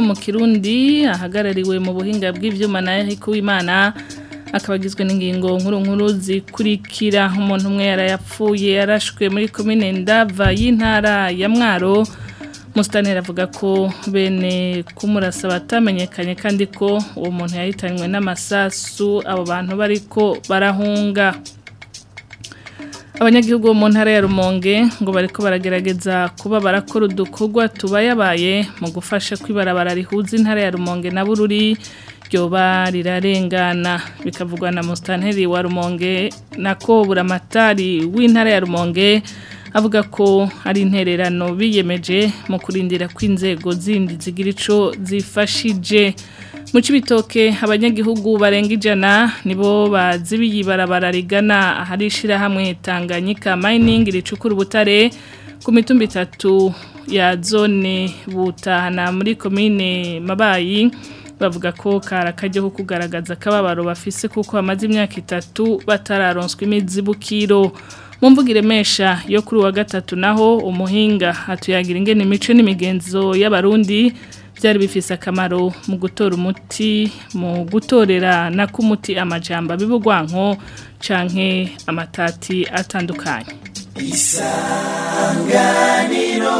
mu kirundi ahagarariwe mu buhinga bw'ibyuma na ariko w'imana akaba n'ingingo nkuru nkuru zikurikira umuntu umwe yarayapfuye yarashwe muri komine ndava y'intara ya mwaro musitaneri avuga ko bene kumurasa batamenyekanye kandi ko uwo muntu yahitanywe n'amasasu abo bantu bariko barahunga abanyagihugu mu ntara ya rumonge ngo bariko baragerageza kuba barakora udukorwa tuba yabaye mu gufasha kwibarabara rihuza intara ya rumonge na bururi ryoba rirarengana bikavugwa na musitanteri wa rumonge nako buramatari w'intara ya rumonge avuga ko ari intererano biyemeje mu kurindira kw'inzego zindi zigira ico zifashije mu cy'ibitoke abanyagihugu barenga ijana nibo bazibiye ibarabara rigana ahari ishyirahamwe tanganyika mayiningi ricukura ubutare ku mitumba itatu ya zone butahana muri komine mabayi bavuga ko karakajyaho kugaragaza akababaro bafise kuko bamaze imyaka itatu batararonswa imizibukiro mu mvugo iremesha yo kuri uwa gatatu naho umuhinga hatuyagira ingene imico n'imigenzo y'abarundi byari bifise akamaro mu gutora umuti mu gutorera na k'umuti amajyamba bibugwanko canke amatati atandukanye isanganiro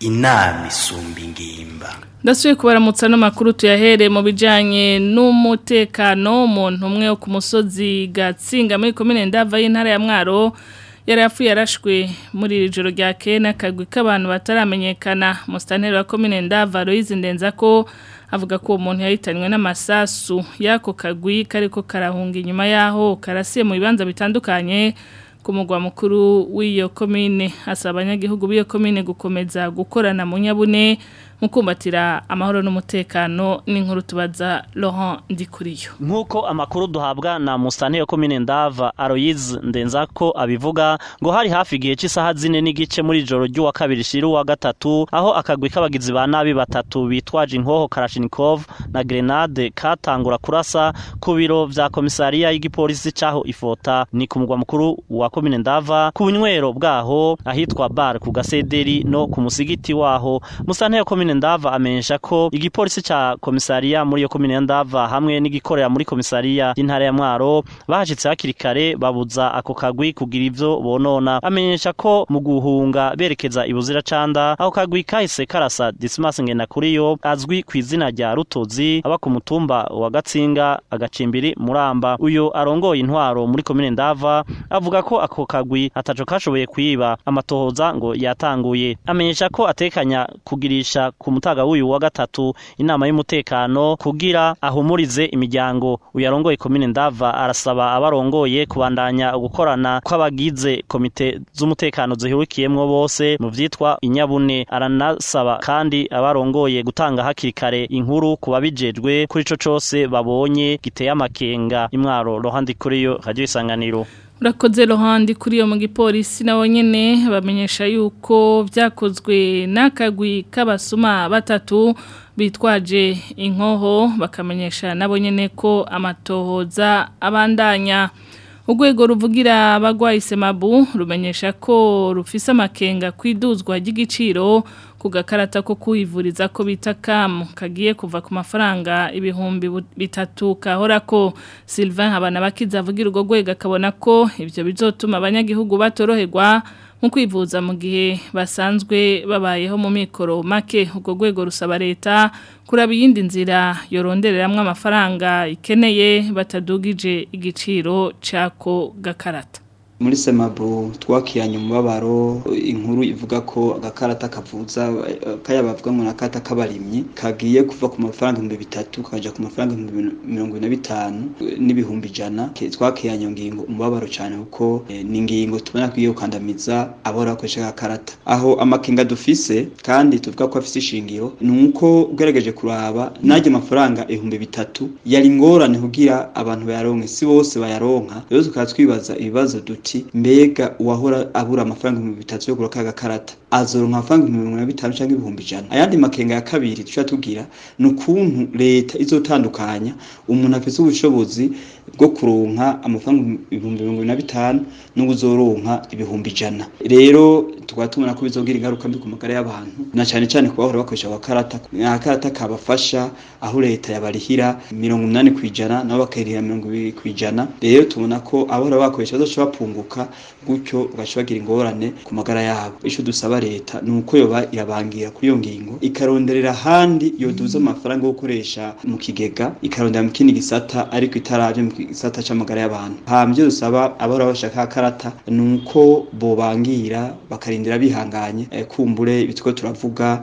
inama isumba ingimba ndasuye kubaramutsa n'amakuru tuyahere mu bijyanye n'umutekano muntu umwe wo ku musozi gatsinga muri komine ndava y'intara ya mwaro yari afu yarashwe muri iri joro rya keye n'akagwi k'abantu bataramenyekana musitanteri wa komine ndava Louise ko avuga ko umuntu yahitanywe n'amasasu y'ako kagwi kariko karahunga inyuma yaho karasiye mu bibanza bitandukanye ku mugwa mukuru w'iyo komine asaba abanyagihugu b'iyo komine gukomeza gukorana mu nyabune mu amahoro n'umutekano n'inkuru tubaza Laurent Ndikuriyo nk'uko amakuru duhabwa na Musane yo komine Ndava Aloyiz Ndenzako abivuga ngo hari hafi igihe cy'isaha zine n'igice muri joro ry'uwa kabiri shira uwa gatatu aho akagwi k'abagizi ba nabi batatu bitwaje inkoho Kalashnikov na grenade katangura kurasa ku biro vya komisariya y'igipolisi caho ifota ni ku mugwa mukuru wa komine Ndava ku nywero bwaho ahitwa bar ku gasederi no ku musigiti waho Musane yo komine komine ndava amenyesha ko igipolisi cya komisariya muri iyo komine ndava hamwe n'igikorera muri komisariya y'intara ya Mwaro bahashitse hakiri kare babuza ako kagwi kugira ibyo bonona amenyesha ko mu guhunga berekeza ibuzira canda ako kagwi kahise karasa kuri yo azwi ku izina rya Rutozi aba ku mutumba wa Gatsinga agacimbiri muramba uyu arongoye intwaro muri komine ndava avuga ko ako kagwi ataco kashoboye kwiba amatohoza ngo yatanguye amenyesha ko atekanya kugirisha ku mutaga w'uyu wa gatatu inama y'umutekano kugira ahumurize imiryango uyarongoye komine ndava arasaba abarongoye kubandanya gukorana kw'abagize komite z'umutekano zihurikiyemo bose mu byitwa inyabune aranasaba kandi abarongoye gutanga hakiri kare inkuru ku babijejwe kuri ico cose babonye giteye amakenga imwaro rohandi kuri yo radio isanganiro urakoze ruhande kuri iyo mu gipolisi nabo nyine bamenyesha yuko byakozwe n'akagwi k'abasuma batatu bitwaje inkoho bakamenyesha nabo nyine ko amatohoza abandanya Ugwego ruvugira abagwaye isemabu rumenyesha ko rufise amakenga kwiduzwa ry'igiciro ku gakarata ko kuhivuriza ko bita kamu kagiye kuva ku mafaranga ibihumbi bitatu kahora ko Sylvain bakiza avugira urwo rwego akabona ko ibyo bizotuma abanyagihugu batoroherwa mu kwivuza mu gihe basanzwe babayeho mu mikoro make ubwo rwego rusaba leta kuraba iyindi nzira yorondereramo amafaranga ikeneye batadugije igiciro cy'ako gakarata muri semabu twakiranye umubabaro inkuru ivuga ko agakarata kavuza kaya bavuga ngo nakata kabarimye kagiye kuva ku mafaranga ibihumbi bitatu kaja ku mafaranga mirongo na bitanu n'ibihumbi ijana twakiranye ngingo umubabaro cyane kuko e, ni ngingo tubona kwiye gukandamiza abora bakoresha agakarata aho amakenga dufise kandi tuvuga ko afise ishingiro ni uko ugerageje kuraba najye amafaranga ibihumbi bitatu yari ngorane kugira abantu bayaronke si bose bayaronka rero tukaba twibaza ibibazo duti ati mbega uwahora abura amafaranga ibihumbi bitatu yo kugura ka gakarata azoronka amafaranga ibihumbi mirongo ine bitanu cyangwa ibihumbi ijana ayandi makenga ya kabiri duca tubwira ni ukuntu leta izotandukanya umuntu afise ubushobozi bwo kuronka amafaranga ibihumbi mirongo na bitanu n'ubu uzoronka ibihumbi ijana rero tukaba tubona ko bizogira ingaruka mbi ku magara y'abantu na cyane cyane ku bahora bakoresha abakarata abakarata kabafasha aho leta yabarihira mirongo umunani ku ijana nabo bakarihira mirongo ibiri ku ijana rero tubona ko abahora bakoresha bazoca bapunguka gutyo ugaca bagira ingorane ku magara yabo ico dusaba leta ni uko yoba irabangira kuri iyo ngingo ikaronderera ahandi yoduza amafaranga yo gukoresha mu kigega ikarondera mu kindi gisata ariko itaravye gisata c'amagara y'abantu hambye dusaba abora bashaka karata nuko bobangira bakarindira bihanganye eh, kumbure bitwo turavuga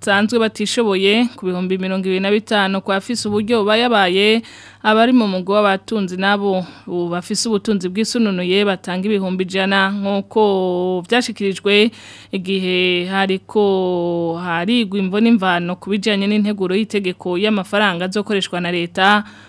basanzwe batishoboye ku bihumbi mirongo ibiri na bitanu kwa fise uburyo bayabaye abari mu mugo w'abatunzi nabo bafise ubutunzi bw'isununuye batanga ibihumbi ijana nk'uko byashyikirijwe igihe hariko harigwa imvune imvano ku bijyanye n'integuro y'itegeko y'amafaranga azokoreshwa na leta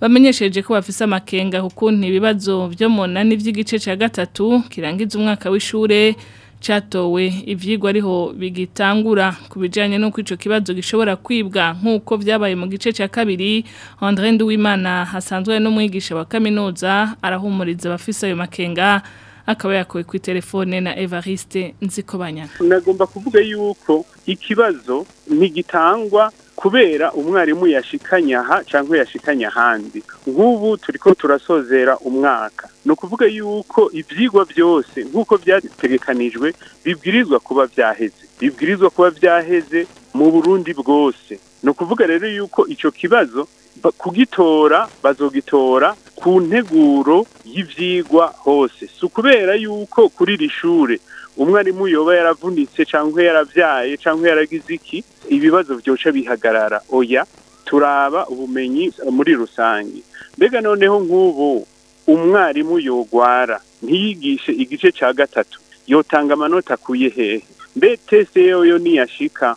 bamenyesheje ko bafise amakenga kuko nti ibibazo byo mu nani by'igice cya gatatu kirangiza umwaka w'ishure cyatowe ibyigwa ariho bigitangura ku bijyanye n'uko icyo kibazo gishobora kwibwa nk'uko byabaye mu gice cya kabiri André Nduwimana hasanzwe n'umwigisha wa kaminuza arahumuriza abafise ayo makenga akaba yakowe ku telefone na Evariste Nzikobanya nagomba kuvuga yuko ikibazo ntigitangwa kubera umwarimu yashikanya aha cyangwa yashikanya ahandi nk'ubu turi ko turasozera umwaka ni ukuvuga yuko ibyigwa byose nk'uko byategekanijwe bibwirizwa kuba byaheze bibwirizwa kuba byaheze mu burundi bwose ni ukuvuga rero yuko icyo kibazo kugitora bazogitora ku nteguro y'ibyigwa hose si ukubera yuko kuri iri shuri umwarimu yoba yaravunitse cyangwa yarabyaye cyangwa yaragize iki ibibazo byoca bihagarara oya turaba ubumenyi muri rusange mbega noneho nk'ubu umwarimu yogwara ntiyigishe igice cya gatatu yotanga amanota akuye hehe mbe tesite yoyo niyashika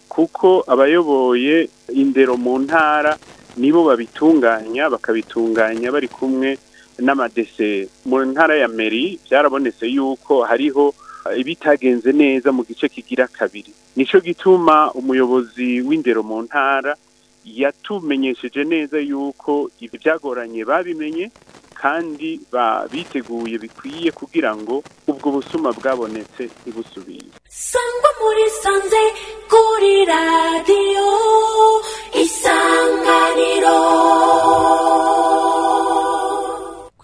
kuko abayoboye indero mu ntara nibo babitunganya bakabitunganya bari kumwe n'amadese mu ntara ya meri byarabonetse yuko hariho ibitagenze neza mu gice kigira kabiri nicyo gituma umuyobozi w'indero mu ntara yatumenyesheje neza yuko ibi byagoranye babimenye kandi biteguye bikwiye kugira ngo ubwo busuma bwabonetse ntibusubire sangwa muri sanze kuri radiyo isanganiro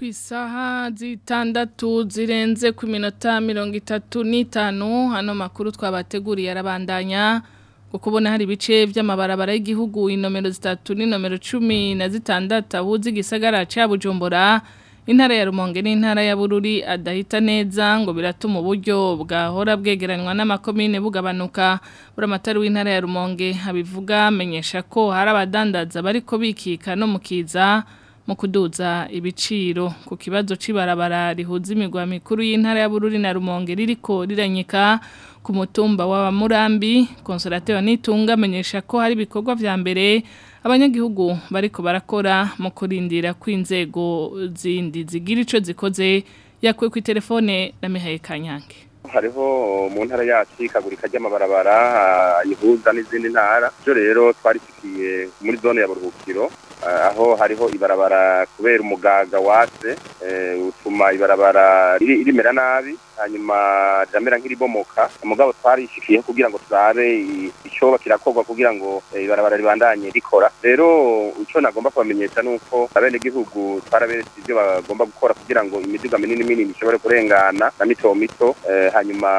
isaha zitandatu zirenze ku minota mirongo itatu n'itanu hano makuru twabateguriye arabandanya kubona hari ibice by'amabarabara y'igihugu inomero zitatu n'inomero cumi na zitandatu z'igisagara cya bujumbura intara ya rumonge n'intara ya bururi adahita neza ngo biratuma uburyo bwahora bwegeranywa n'amakomine bugabanuka buramatari w'intara ya rumonge abivuga amenyesha ko hari abadandaza bari kubikika no mukiza mu kuduza ibiciro ku kibazo cy'ibarabara rihuza imigwa mikuru y'intara ya Bururi na Rumonge ririko riranyika ku mutumba wa Murambi Consolation Nitunga amenyesha ko hari ibikorwa vya mbere abanyagihugu bariko barakora mu kurindira kw'inzego zindi zigira ico zikoze yakwe ku telefone na Mihaye Kanyange hariho mu ntara yacu ikagurika ry'amabarabara ihuza n'izindi ntara rero twari tugiye muri zone ya buruhukiro Eh, aho hariho ibarabara kubera umugaga watse eh, utuma ibarabara rimera nabi hanyuma riramera nk'iribomoka umugabo twarishikiye kugira ngo turabe icyoba kirakorwa kugira ngo eh, ibarabara ribandanye rikora rero icyo nagomba kubamenyesha ni uko abenegihugu twaraberetse ibyo bagomba gukora kugira ngo imiduga minini minini ishobore kurengana na mito mito hanyuma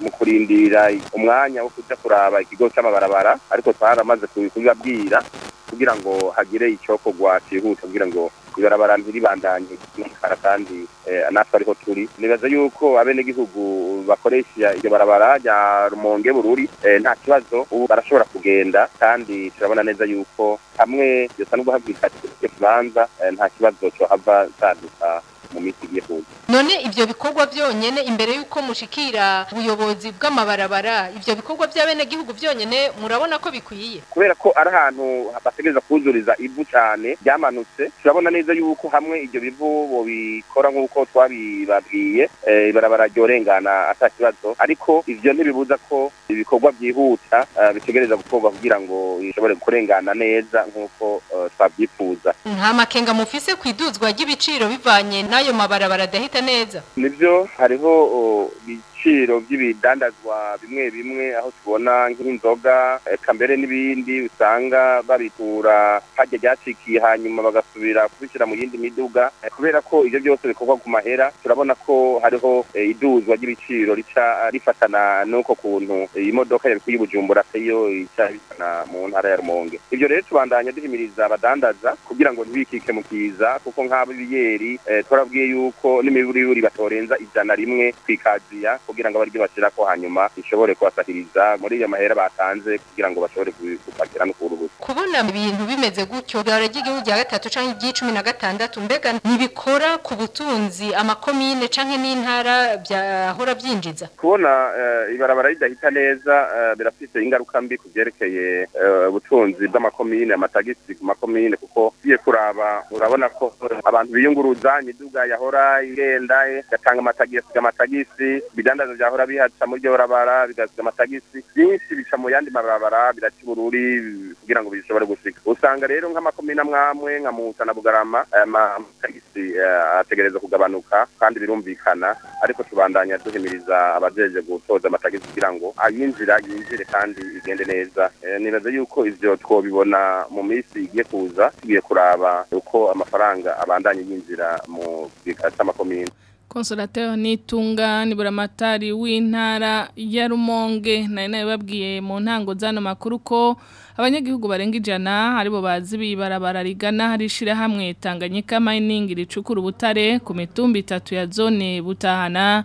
mu kurindira umwanya wo kujya kuraba ikigo cy'amabarabara ariko twaramaze kubibabwira kugira ngo hagire icokorwa cyihuta kugira ngo ibarabara ribandanye kumukara kandi eh, natwe ariho turi nibaza yuko abenegihugu bakoresha iryo barabara rya rumonge bururi eh, nta kibazo ubu barashobora kugenda kandi turabona neza yuko hamwe bisa n'uguhabwira ikibanza eh, nta kibazo cyohava cyaduka mu miti igiye none ibyo bikorwa byonyine imbere y'uko mushikira ubuyobozi bw'amabarabara ibyo bikorwa by'abenegihugu byonyine murabona ko bikwiye kubera ko ari ahantu bategereza kuzuriza ivu cyane byamanutse turabona neza neza yuko hamwe ibyo bivu bikora nk'uko twabibabwiye eh, ibarabara ryorengana ata kibazo ariko ibyo ntibibuza ko ibikorwa byihuta eh, bitegereza gukorwa kugira ngo bishobore kurengana neza nk'uko eh, twabyifuza nta makenga mufise ku iduzwa ry'ibiciro bivanye n'ayo mabarabara adahita neza nibyo hariho oh, ibiciro by'ibidandazwa bimwe bimwe aho tubona nk'inzoga mbere n'ibindi usanga babitura hajya ryacikiye hanyuma bagasubira kubishyira mu yindi miduga eh, kubera ko ibyo byose bikorwa ku mahera turabona ko hariho eh, iduzwa ry'ibiciro rica rifatana n'uko kuntu iyi modoka yabikuye ubujumbura peyo ica bifana mu ntara ya rumonge ibyo rero tubandanya duhimiriza abadandaza kugira ngo ntibikike mu kiza kuko nk'abo ibiyeri eh, turabwiye yuko n'imiburiburi batorenza ijana rimwe ku ikaziya kugira ngo abaryo bashyira ko hanyuma bishobore kubasahiriza muri iyo mahera batanze kugira ngo bashobore gupakira no kurubuza kubona ibintu bimeze gutyo byara ry'igihugu rya gatatu canke iry'icumi na gatandatu mbega ntibikora ku butunzi amakomine canke n'intara byahora byinjiza kubona uh, ibarabara ridahita neza uh, eh, birafite ingaruka mbi kuvyerekeye eh, ubutunzi uh, bw'amakomine amatagisi ku makomine kuko biye kuraba urabona ko abantu biyunguruza imiduga yahora igenda gatanga amatagisi amatagisi bidanda ibidandaza byahora bihaca muri byo barabara bigasiga amatagisi byinshi bica mu yandi mabarabara biraca ubururi kugira ngo bishobore gusiga usanga rero nk'amakomine amwe amwe nka muhuta na bugarama aya matagisi eh, ategereza kugabanuka kandi birumvikana ariko tubandanya duhimiriza abajeje gutoza amatagisi kugira ngo ayinjira yinjire kandi igende neza eh, nibaza yuko ivyo twobibona mu minsi igiye kuza tugiye kuraba uko amafaranga abandanye yinjira mu gika c'amakomine konsorateri n'itunga niburamatari w'intara ya rumonge nayo nayo babwiye mu ntango z'ano makuru ko abanyagihugu barenga ijana haribo bazibi bibarabara rigana hari ishyirahamwe tanganyika mayiningi ricukura ubutare ku mitumba itatu ya zone butahana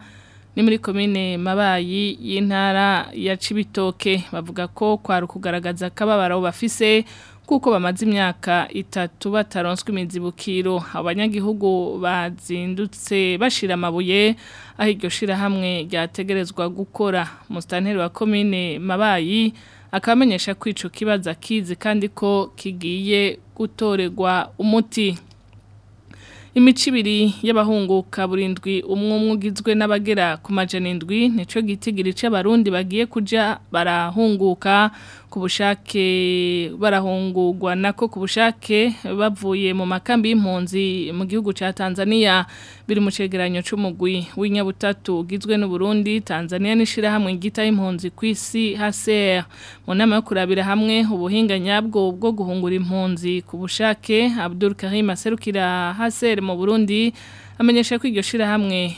ni muri komine mabayi y'intara ya cibitoke bavuga ko kwari ukugaragaza akababaro bafise kuko bamaze imyaka itatu bataronswe imizibukiro abanyagihugu bazindutse bashira amabuye aho iryo shirahamwe ryategerezwa gukora musitanteri wa komine mabayi akamenyesha ko ico kibazo akizi kandi ko kigiye gutorerwa umuti imicibiri y'abahunguka burindwi umwe umwe ugizwe n'abagera ku majana indwi nicyo gitigiri cy'abarundi bagiye kujya barahunguka ku bushake barahungurwa nako ku bushake bavuye mu makambi y'impunzi mu gihugu cya Tanzania biri mu cegeranyo c'umugwi w'inyabutatu ugizwe n'u Burundi Tanzania nishira hamwe igita y'impunzi kwisi HCR mu nama yo kurabira hamwe ubuhinga nyabwo bwo guhungura impunzi ku bushake Abdul Karim aserukira HCR mu Burundi amenyesha ko iryo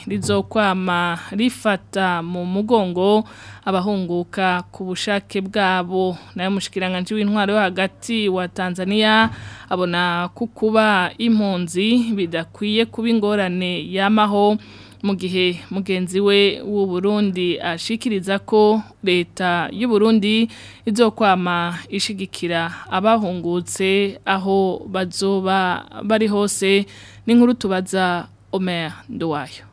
rizokwama rifata mu mugongo abahunguka ku bushake bwabo nawe mushyikiranganji w'intwaro yo hagati wa tanzania abona ko impunzi bidakwiye kuba ingorane y'amaho mu gihe mugenzi we w’u Burundi ashikiriza ko leta y'u Burundi izokwama ishigikira abahungutse aho bazoba bari hose n'inkuru tubaza Omer Nduwayo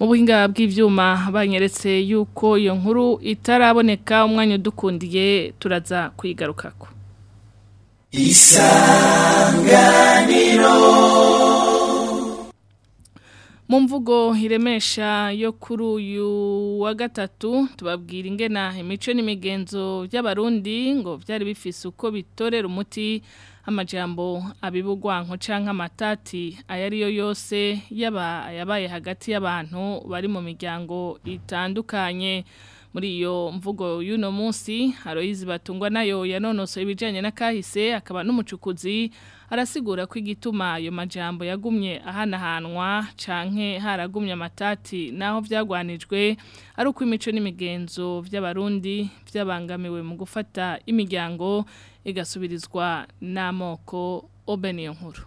mu buhinga bw'ibyuma banyeretse yuko iyo nkuru itaraboneka umwanya udukundiye turaza kuyigarukako isanga mu mvugo iremesha yo kuri uyu wa gatatu tubabwira ingena imico n'imigenzo by'abarundi ngo byari bifise uko bitorera umuti amajambo abibugwa cyangwa amatati ayo ari yo yose yaba yabaye hagati y'abantu bari mu miryango itandukanye muri iyo mvugo y'uno munsi Aloise batungwa nayo yanonoso ibijyanye na kahise akaba n'umucukuzi arasigura ko igituma ayo majambo yagumye ahanahanwa canke haragumye amatati naho byagwanijwe ari uko imico n'imigenzo by'abarundi byabangamiwe mu gufata imiryango igasubirizwa n'amoko obeniyo nkuru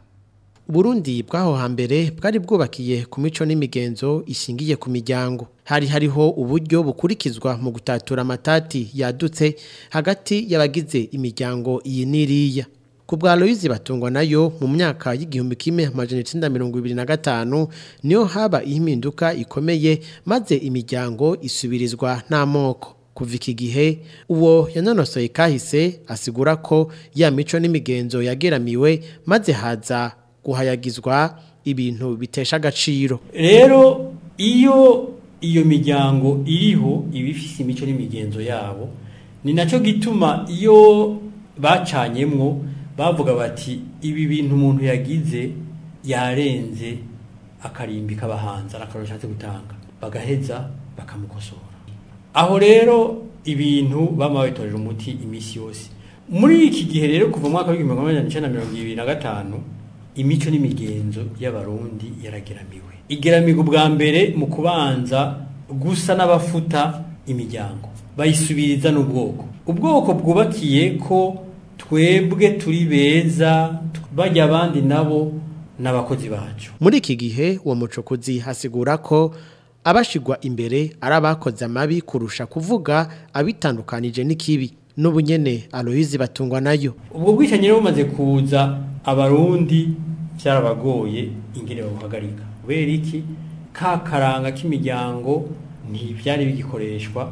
Burundi bw'aho hambere bwari bwubakiye ku mico n'imigenzo ishingiye ku miryango hari hariho uburyo bukurikizwa mu gutatura amatati yadutse hagati y'abagize imiryango iyi n'iriya ku bwa Louise batungwa nayo mu myaka y'igihumbi kimwe amajana icyenda mirongo ibiri na gatanu niyo haba impinduka ikomeye maze imiryango isubirizwa n'amoko kuva iki gihe uwo yanonosoye kahise asigura ko ya mico n'imigenzo yageramiwe maze haza guhayagizwa ibintu bitesha agaciro rero iyo iyo miryango iriho iba imico n'imigenzo yabo ni nacyo gituma iyo bacanyemwo bavuga bati ibi bintu umuntu yagize yarenze akarimbi k'abahanzi arakarusha gutanga bagaheza bakamukosora aho rero ibintu baba umuti imisi yose muri iki gihe rero kuva mu mwaka w'igihumbi kimwe na gatanu imico n'imigenzo y'abarundi yarageramiwe igeramiga ubwa mbere mu kubanza gusa n'abafuta imiryango bayisubiriza n'ubwoko ubwoko bwubakiye ko twebwe turi beza bajya abandi nabo n'abakozi bacu muri iki gihe uwo mucukuzi hasigura ko abashigwa imbere ari abakoze amabi kurusha kuvuga abitandukanije n'ikibi n'ubunyene aloyizi batungwa nayo ubwo bwicanyi bumaze kuza abarundi byarabagoye ingene bawuhagarika kubera iki ka karanga k'imiryango byari bigikoreshwa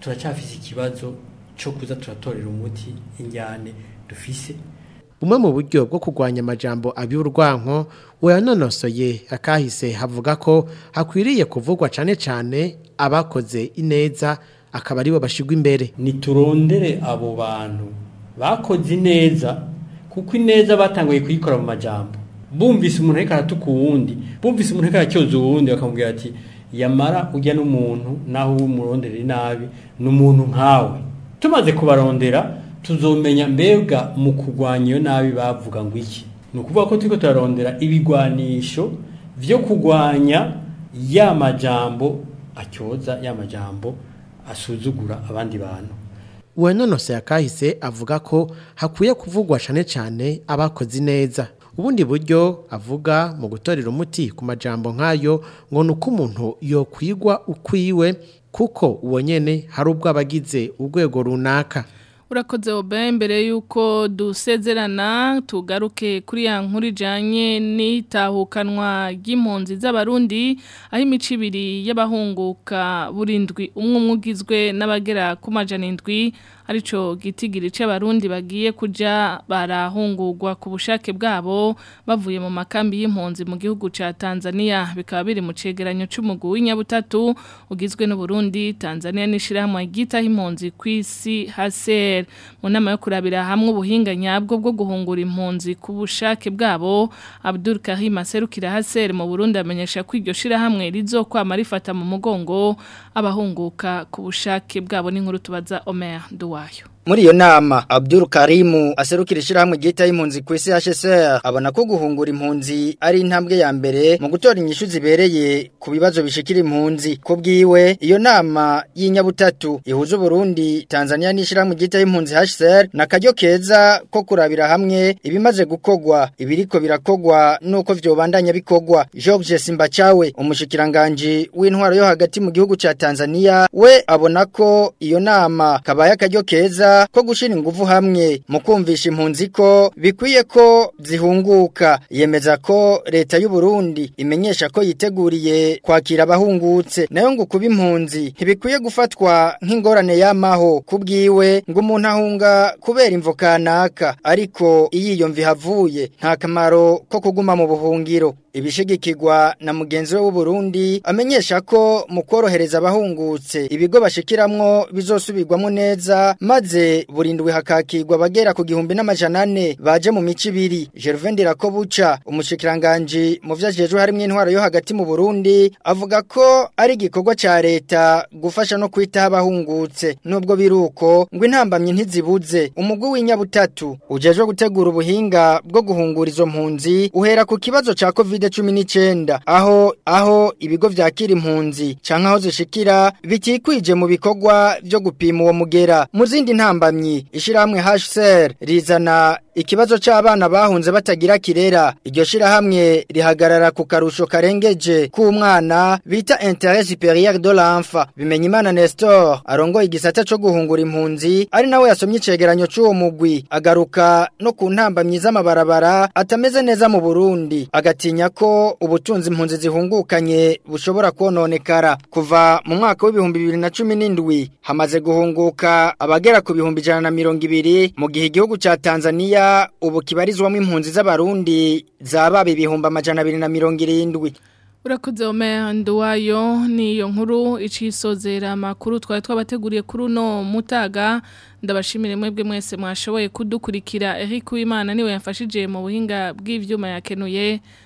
turacyafise ikibazo cyo kuza turatorera umuti injyane dufise bumwe mu buryo bwo kurwanya amajambo ab'urwanko uranonosoye akahise havuga ko hakwiriye kuvugwa cyane cyane abakoze ineza akaba aribo bashyirwa imbere niturondere abo bantu bakoze ineza kuko ineza batangiye kuyikora mu majambo. bumvise umuntu ariko aratuka uwundi bumvise umuntu ariko aracyoza uwundi bakamubwira ati yamara ujya n'umuntu naho uba umurondere nabi ni umuntu nkawe tumaze kubarondera tuzomenya mbega mu kurwanya iyo nabi bavuga ngo iki ni ukuvuga ko turi turarondera ibigwanisho byo kurwanya ya majambo acyoza ya majambo asuzugura abandi bantu uwanonoseye akahise avuga ko hakwiye kuvugwa cyane cyane abakoze neza ubundi buryo avuga mu gutorera umuti ku majambo nk'ayo ngo ni umuntu yokwigwa ukwiwe kuko uwo nyine hari ubwo abagize urwego runaka urakoze obe mbere y'uko dusezerana tugaruke kuri ya nkuru ijyanye n'itahukanwa ry'impunzi z'abarundi aho imico ibiri y'abahunguka burindwi umwe umwe ugizwe n'abagera ku majana indwi arico gitigiri c'abarundi bagiye kuja barahungurwa ku bushake bwabo bavuye mu makambi y'impunzi mu gihugu ca Tanzania bikaba biri mu cegeranyo c'umugu w'inyabutatu ugizwe n'u Burundi Tanzania n'ishirahamwe gita impunzi kw'isi HCR mu nama yo kurabira hamwe ubuhinga nyabwo bwo guhungura impunzi ku bushake bwabo Abdul Karim aserukira HCR mu Burundi amenyesha ko iryo shirahamwe rizokwama rifata mu mugongo abahunguka ku bushake bwabo n'inkuru tubaza Omer Duwa бываю. muri iyo nama Abdul Karimu aserukira ishyirahamwe ryita y'impunzi ku isi HCR abona ko guhungura impunzi ari intambwe ya mbere mu gutora inyishu zibereye ku bibazo bishikira impunzi ko bwiwe iyo nama y'inyabutatu ihuza Burundi Tanzania n'ishyirahamwe gita y'impunzi HCR na kajyo keza ko kurabira hamwe ibimaze gukogwa ibiriko birakogwa nuko vyobandanya bikogwa George Simbachawe umushikiranganje w'intwaro yo hagati mu gihugu cya Tanzania we abona ko iyo nama kabaya kajyo keza neza ko gushyira ingufu hamwe mu kumvisha impunzi ko bikwiye ko zihunguka yemeza ko leta y'u Burundi imenyesha ko yiteguriye kwakira abahungutse nayo ngo kuba impunzi ntibikwiye gufatwa nk'ingorane y'amaho kubwiwe ngo umuntu ahunga kubera imvo kanaka ariko iyo iyo mvi havuye nta kamaro ko kuguma mu buhungiro ibishigikirwa na mugenzi we w'uburundi amenyesha ko mu korohereza abahungutse ibigo bashikiramwo bizosubirwamo neza maze burindwi hakakirwa abagera ku gihumbi n'amajana ane baje mu mico ibiri gervain dirakobuca umushikiranganji mu vyajejwe harimo intwaro yo hagati mu burundi avuga ko ari igikorwa ca leta gufasha no kwitaho abahungutse nubwo biruko ngo intambamye ntizibuze umugwi w'inyabutatu ujejwe gutegura ubuhinga bwo guhungura izo mpunzi uhera ku kibazo ca covid imishinge cumi n'icyenda aho aho ibigo byakira impunzi cyangwa aho zishikira bitikwije mu bikorwa byo gupima uwo mugera mu zindi ntambamyi ishyirahamwe hashiseri rizana ikibazo cy'abana bahunze batagira kirera iryo shira rihagarara ku karusho karengeje k'umwana bita intérêt supérieur de l'enfant bimenyimana Nestor arongoye igisata cyo guhungura impunzi ari nawe yasomye icegeranyo c'uwo mugwi agaruka no ku ntamba myiza amabarabara atameze neza mu Burundi agatinya ko ubutunzi impunzi zihungukanye bushobora kononekara kuva mu mwaka w'ibihumbi bibiri na cumi n'indwi hamaze guhunguka abagera ku bihumbi ibiri mu gihe igihugu cya Tanzania ubu kibarizwamo impunzi z'abarundi zabaye ibihumbi amajana abiri na mirongo irindwi urakoze nduwayo ni iyo nkuru icisozera amakuru twa twabateguriye kuri uno mutaga ndabashimire mwebwe mwese mwashoboye kudukurikira Eric Uwimana niwe yafashije mu buhinga bw'ibyuma yakenuye